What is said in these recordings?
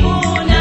Mona.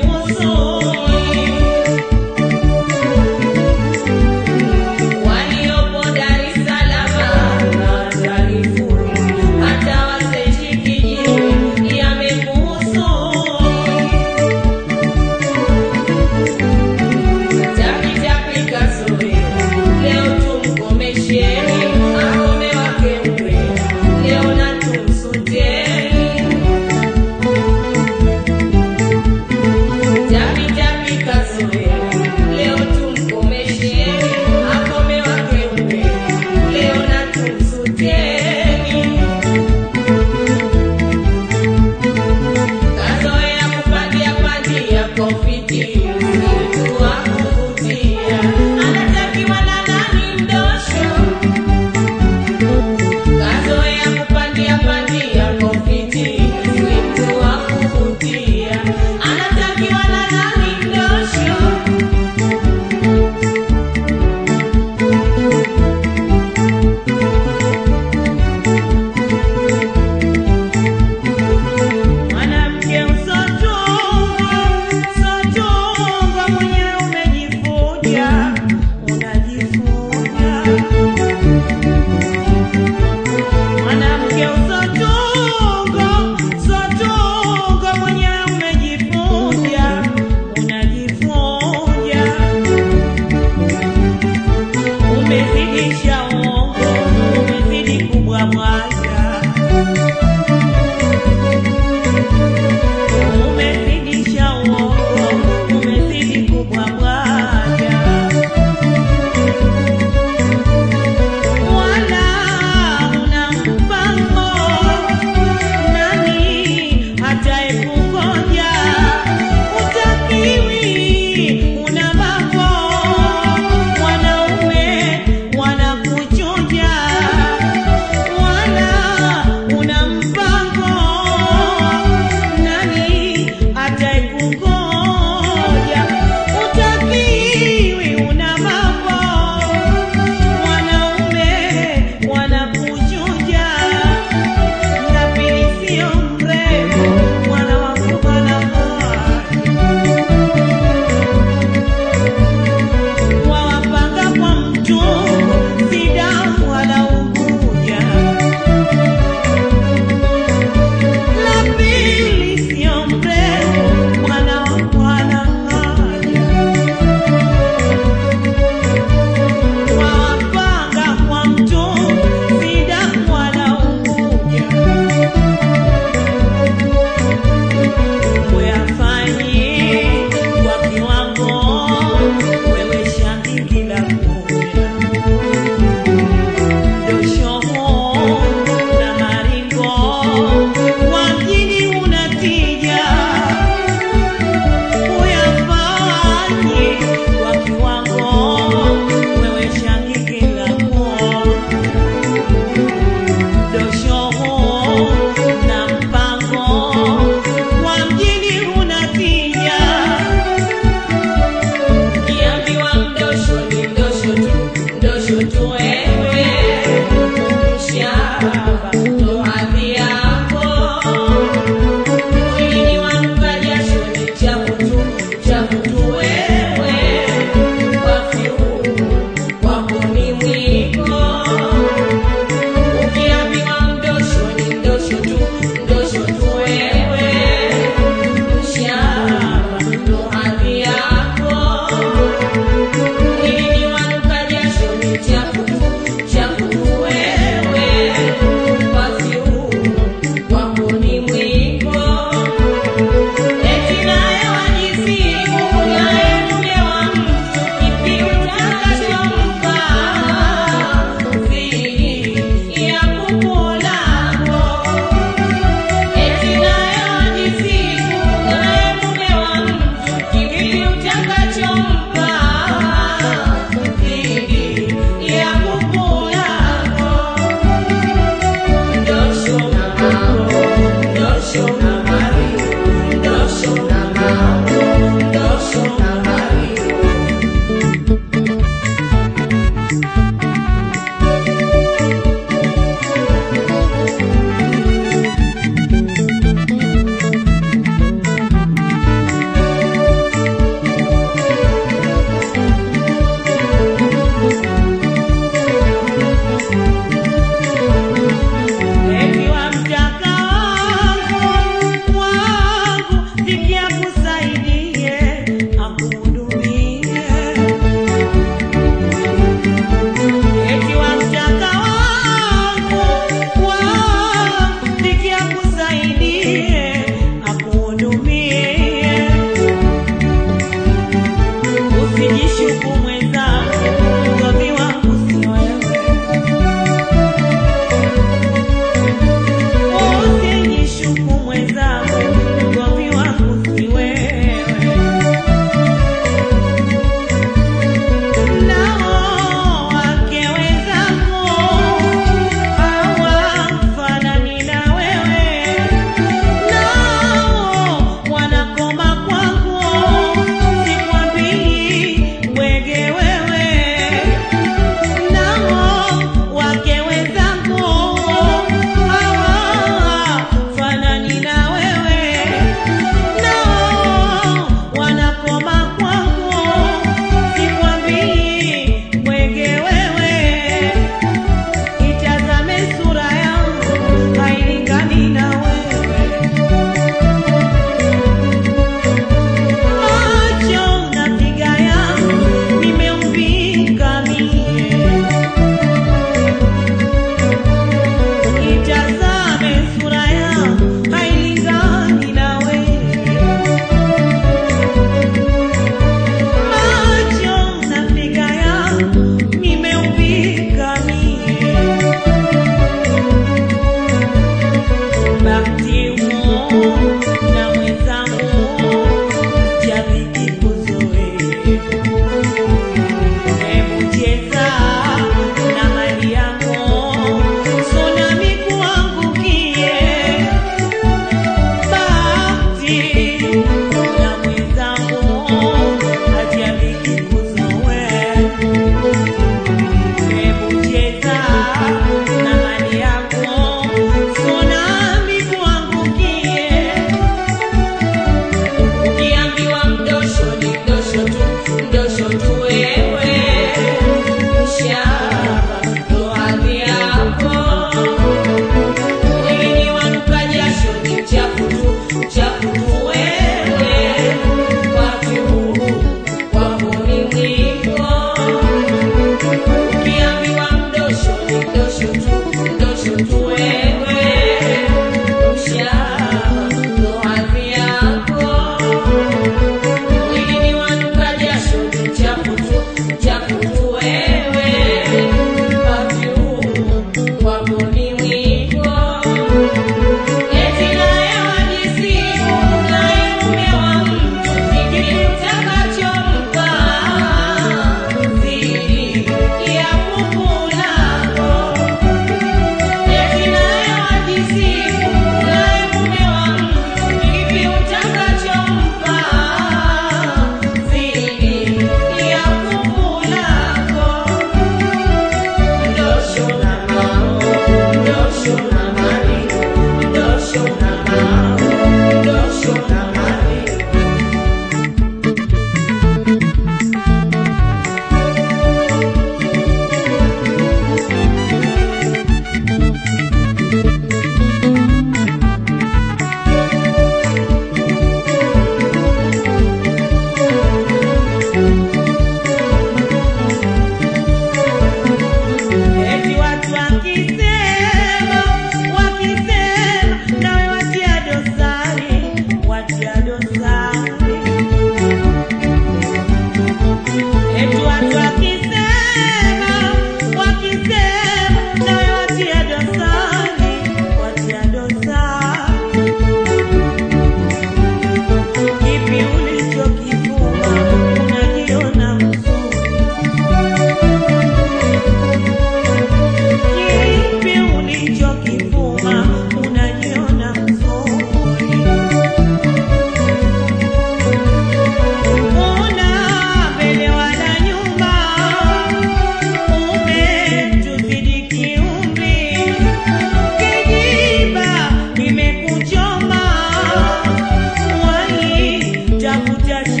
do dia. É